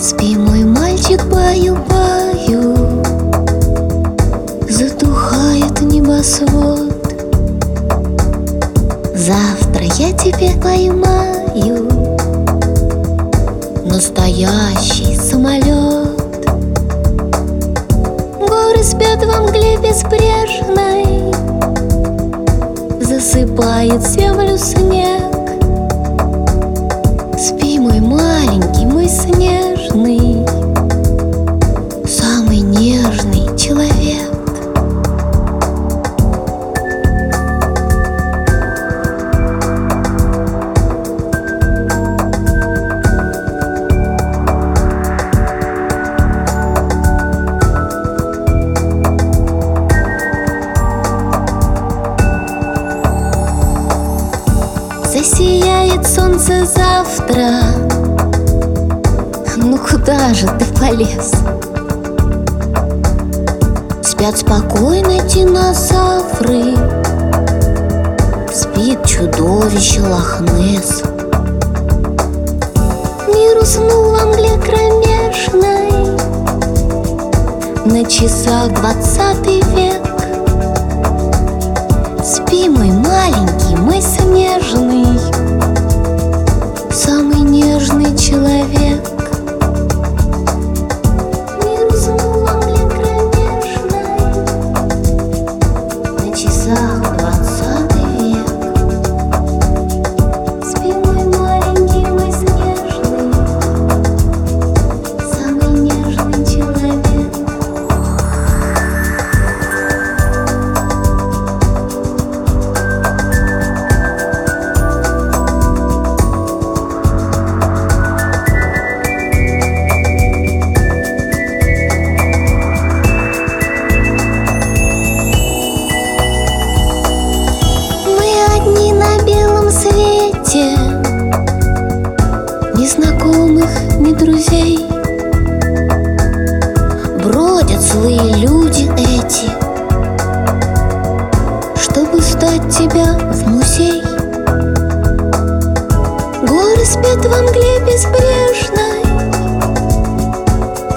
Спи, мой мальчик, баю-баю. Затухает небосвод. Завтра я тебе поймаю. Настоящий самолет. Горы спят во мгле безбрежной Засыпает землю снег. Спи, мой маленький, мой снег. Солнце завтра. Ну куда же ты полез? Спят спокойно динозавры. Спит чудовище Лохнесс Мир уснул во мгле кромешной. На часах двадцатый век. Спи, мой маленький, мой снежный знакомых, ни друзей. Бродят злые люди эти Чтобы сдать тебя в музей. Горы спят во мгле безбрежной.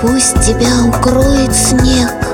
Пусть тебя укроет снег